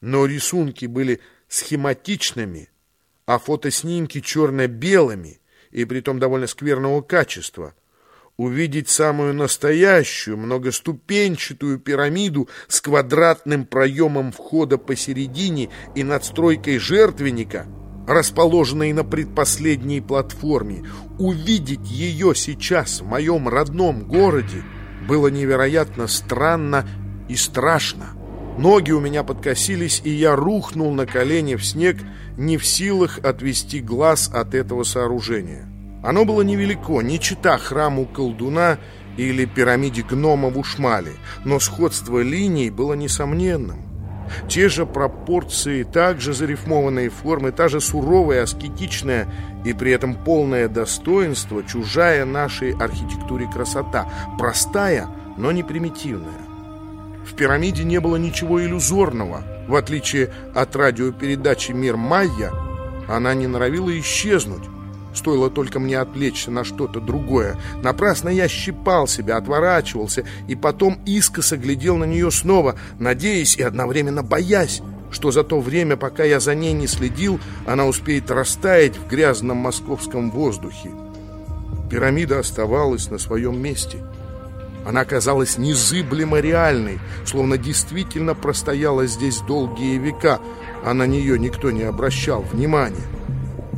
но рисунки были схематичными, а фотоснимки черно-белыми и притом довольно скверного качества. Увидеть самую настоящую многоступенчатую пирамиду с квадратным проемом входа посередине и надстройкой жертвенника, расположенной на предпоследней платформе, увидеть ее сейчас в моем родном городе было невероятно странно и страшно. Ноги у меня подкосились, и я рухнул на колени в снег, не в силах отвести глаз от этого сооружения. Оно было невелико, не чита храму колдуна или пирамиде гнома в Ушмале, но сходство линий было несомненным. Те же пропорции, также зарифмованные формы, та же суровая, аскетичная и при этом полное достоинство, чужая нашей архитектуре красота, простая, но не примитивная. В пирамиде не было ничего иллюзорного. В отличие от радиопередачи «Мир Майя», она не норовила исчезнуть. Стоило только мне отвлечься на что-то другое. Напрасно я щипал себя, отворачивался и потом искоса глядел на нее снова, надеясь и одновременно боясь, что за то время, пока я за ней не следил, она успеет растаять в грязном московском воздухе. Пирамида оставалась на своем месте — она казалась незыблемо реальной, словно действительно простояла здесь долгие века, а на нее никто не обращал внимания.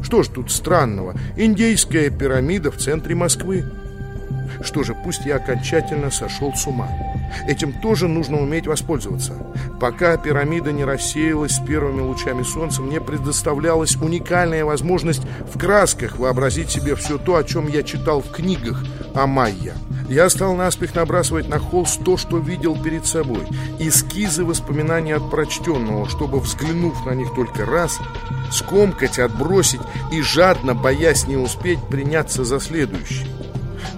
Что ж тут странного? Индейская пирамида в центре Москвы. Что же, пусть я окончательно сошел с ума. Этим тоже нужно уметь воспользоваться. Пока пирамида не рассеялась с первыми лучами солнца, мне предоставлялась уникальная возможность в красках вообразить себе все то, о чем я читал в книгах о майя. Я стал наспех набрасывать на холст то, что видел перед собой, эскизы воспоминаний от прочтенного, чтобы, взглянув на них только раз, скомкать, отбросить и, жадно, боясь не успеть, приняться за следующий.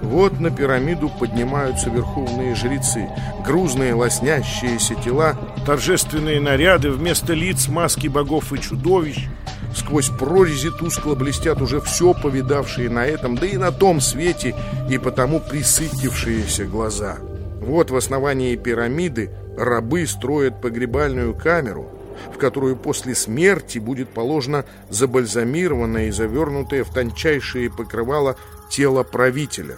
Вот на пирамиду поднимаются верховные жрецы, грузные лоснящиеся тела, торжественные наряды, вместо лиц маски богов и чудовищ — Сквозь прорези тускло блестят уже все повидавшие на этом, да и на том свете, и потому присытившиеся глаза. Вот в основании пирамиды рабы строят погребальную камеру, в которую после смерти будет положено забальзамированное и завернутое в тончайшие покрывало тело правителя.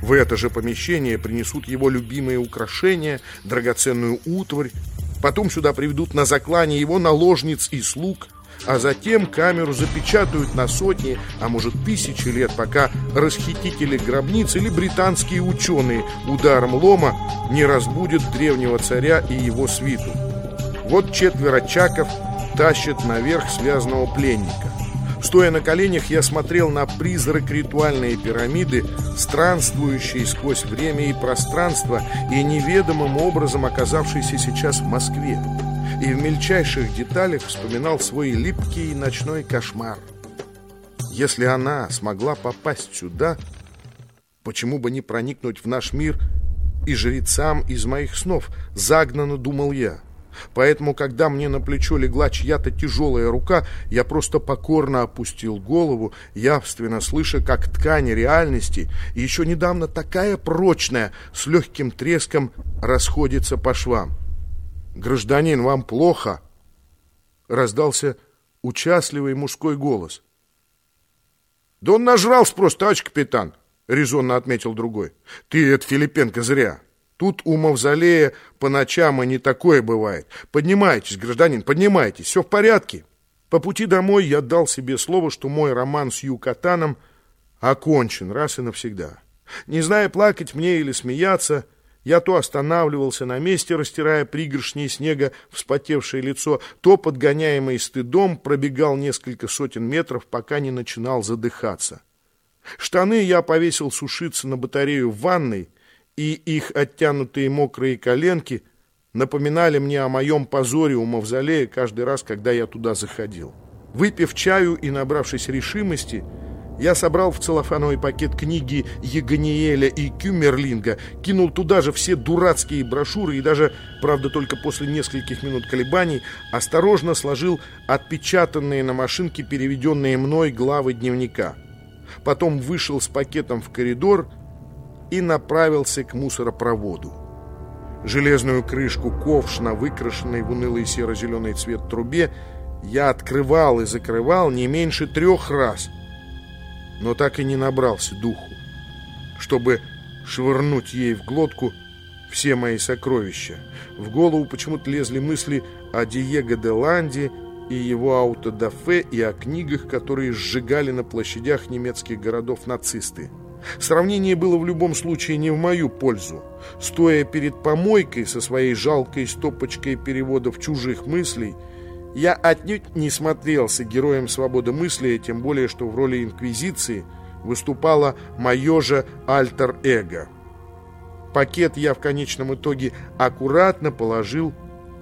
В это же помещение принесут его любимые украшения, драгоценную утварь, потом сюда приведут на заклание его наложниц и слуг – а затем камеру запечатают на сотни, а может тысячи лет, пока расхитители гробниц или британские ученые ударом лома не разбудят древнего царя и его свиту. Вот четверо чаков тащат наверх связанного пленника. Стоя на коленях, я смотрел на призрак ритуальной пирамиды, странствующей сквозь время и пространство и неведомым образом оказавшейся сейчас в Москве и в мельчайших деталях вспоминал свой липкий ночной кошмар. Если она смогла попасть сюда, почему бы не проникнуть в наш мир и жрецам из моих снов? Загнанно думал я. Поэтому, когда мне на плечо легла чья-то тяжелая рука, я просто покорно опустил голову, явственно слыша, как ткань реальности, еще недавно такая прочная, с легким треском расходится по швам. «Гражданин, вам плохо?» Раздался участливый мужской голос. «Да он нажрался просто, товарищ капитан!» — резонно отметил другой. «Ты, это Филипенко, зря. Тут у мавзолея по ночам и не такое бывает. Поднимайтесь, гражданин, поднимайтесь, все в порядке». По пути домой я дал себе слово, что мой роман с Юкатаном окончен раз и навсегда. Не зная, плакать мне или смеяться — я то останавливался на месте, растирая пригоршней снега вспотевшее лицо, то, подгоняемый стыдом, пробегал несколько сотен метров, пока не начинал задыхаться. Штаны я повесил сушиться на батарею в ванной, и их оттянутые мокрые коленки напоминали мне о моем позоре у мавзолея каждый раз, когда я туда заходил. Выпив чаю и набравшись решимости, я собрал в целлофановый пакет книги Егониеля и Кюмерлинга, кинул туда же все дурацкие брошюры и даже, правда, только после нескольких минут колебаний, осторожно сложил отпечатанные на машинке переведенные мной главы дневника. Потом вышел с пакетом в коридор и направился к мусоропроводу. железную крышку ковшна, выкрашенной в унылый серо-зеленый цвет трубе, я открывал и закрывал не меньше трех раз, но так и не набрался духу, чтобы швырнуть ей в глотку все мои сокровища. В голову почему-то лезли мысли о Диего де Ланде и его аутодафе и о книгах, которые сжигали на площадях немецких городов нацисты. Сравнение было в любом случае не в мою пользу. Стоя перед помойкой со своей жалкой стопочкой переводов чужих мыслей, я отнюдь не смотрелся героем свободы мысли, тем более, что в роли инквизиции выступала мое же альтер-эго. Пакет я в конечном итоге аккуратно положил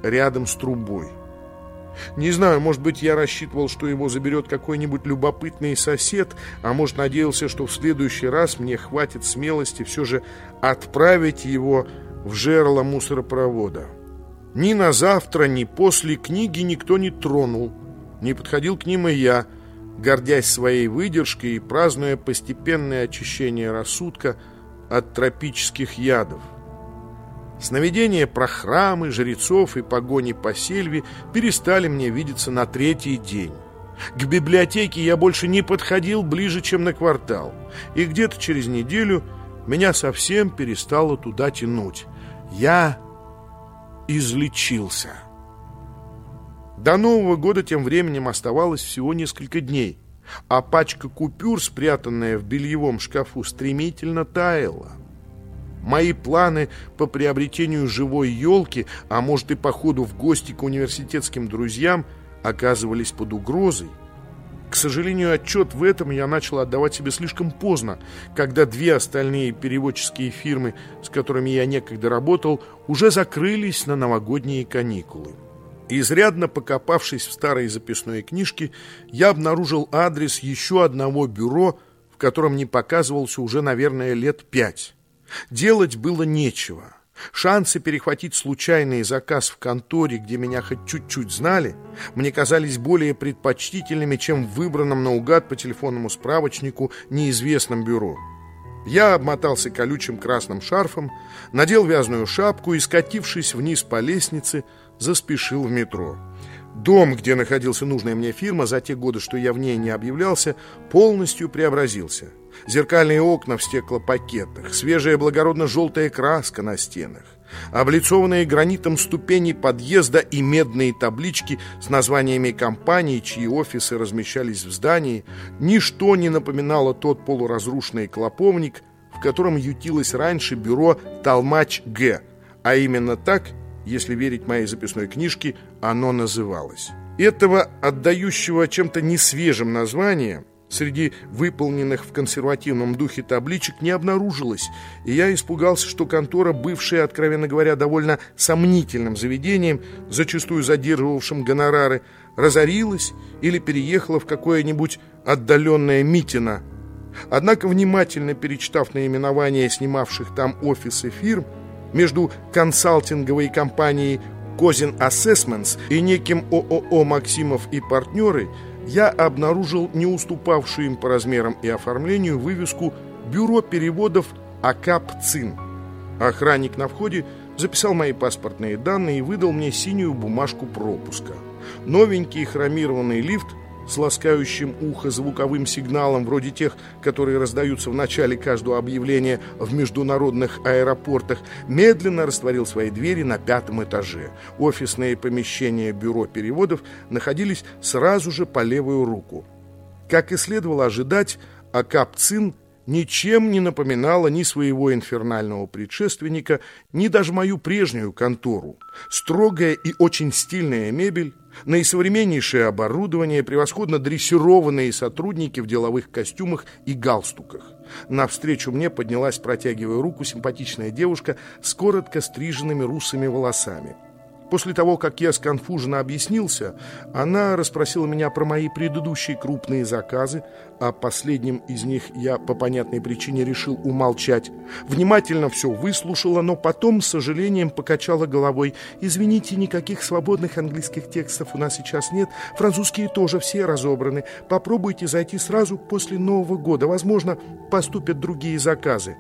рядом с трубой. Не знаю, может быть, я рассчитывал, что его заберет какой-нибудь любопытный сосед, а может, надеялся, что в следующий раз мне хватит смелости все же отправить его в жерло мусоропровода. Ни на завтра, ни после книги никто не тронул. Не подходил к ним и я, гордясь своей выдержкой и празднуя постепенное очищение рассудка от тропических ядов. Сновидения про храмы, жрецов и погони по сельве перестали мне видеться на третий день. К библиотеке я больше не подходил ближе, чем на квартал, и где-то через неделю меня совсем перестало туда тянуть. Я излечился. До Нового года тем временем оставалось всего несколько дней, а пачка купюр, спрятанная в бельевом шкафу, стремительно таяла. Мои планы по приобретению живой елки, а может и по ходу в гости к университетским друзьям, оказывались под угрозой. К сожалению, отчет в этом я начал отдавать себе слишком поздно, когда две остальные переводческие фирмы, с которыми я некогда работал, уже закрылись на новогодние каникулы. Изрядно покопавшись в старой записной книжке, я обнаружил адрес еще одного бюро, в котором не показывался уже, наверное, лет пять. Делать было нечего. Шансы перехватить случайный заказ в конторе, где меня хоть чуть-чуть знали, мне казались более предпочтительными, чем в выбранном наугад по телефонному справочнику неизвестном бюро. Я обмотался колючим красным шарфом, надел вязаную шапку и, скатившись вниз по лестнице, заспешил в метро. Дом, где находился нужная мне фирма, за те годы, что я в ней не объявлялся, полностью преобразился – Зеркальные окна в стеклопакетах, свежая благородно-желтая краска на стенах, облицованные гранитом ступени подъезда и медные таблички с названиями компаний, чьи офисы размещались в здании, ничто не напоминало тот полуразрушенный клоповник, в котором ютилось раньше бюро «Толмач-Г», а именно так, если верить моей записной книжке, оно называлось. Этого, отдающего чем-то несвежим названия, Среди выполненных в консервативном духе табличек не обнаружилось, и я испугался, что контора, бывшая, откровенно говоря, довольно сомнительным заведением, зачастую задерживавшим гонорары, разорилась или переехала в какое-нибудь отдаленное Митино. Однако, внимательно перечитав наименования снимавших там офисы фирм, между консалтинговой компанией «Козин Assessments и неким ООО «Максимов и партнеры» я обнаружил не уступавшую им по размерам и оформлению вывеску «Бюро переводов АКАП ЦИН». Охранник на входе записал мои паспортные данные и выдал мне синюю бумажку пропуска. Новенький хромированный лифт с ласкающим ухо звуковым сигналом, вроде тех, которые раздаются в начале каждого объявления в международных аэропортах, медленно растворил свои двери на пятом этаже. Офисные помещения бюро переводов находились сразу же по левую руку. Как и следовало ожидать, Акапцин ничем не напоминала ни своего инфернального предшественника, ни даже мою прежнюю контору. Строгая и очень стильная мебель, наисовременнейшее оборудование, превосходно дрессированные сотрудники в деловых костюмах и галстуках. Навстречу мне поднялась, протягивая руку, симпатичная девушка с коротко стриженными русыми волосами. После того, как я сконфуженно объяснился, она расспросила меня про мои предыдущие крупные заказы, а последним из них я по понятной причине решил умолчать. Внимательно все выслушала, но потом с сожалением покачала головой. «Извините, никаких свободных английских текстов у нас сейчас нет. Французские тоже все разобраны. Попробуйте зайти сразу после Нового года. Возможно, поступят другие заказы».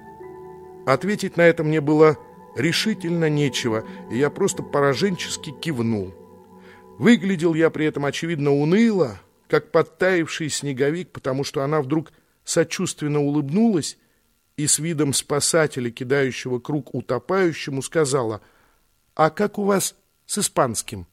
Ответить на это мне было решительно нечего, и я просто пораженчески кивнул. Выглядел я при этом, очевидно, уныло, как подтаивший снеговик, потому что она вдруг сочувственно улыбнулась и с видом спасателя, кидающего круг утопающему, сказала, «А как у вас с испанским?»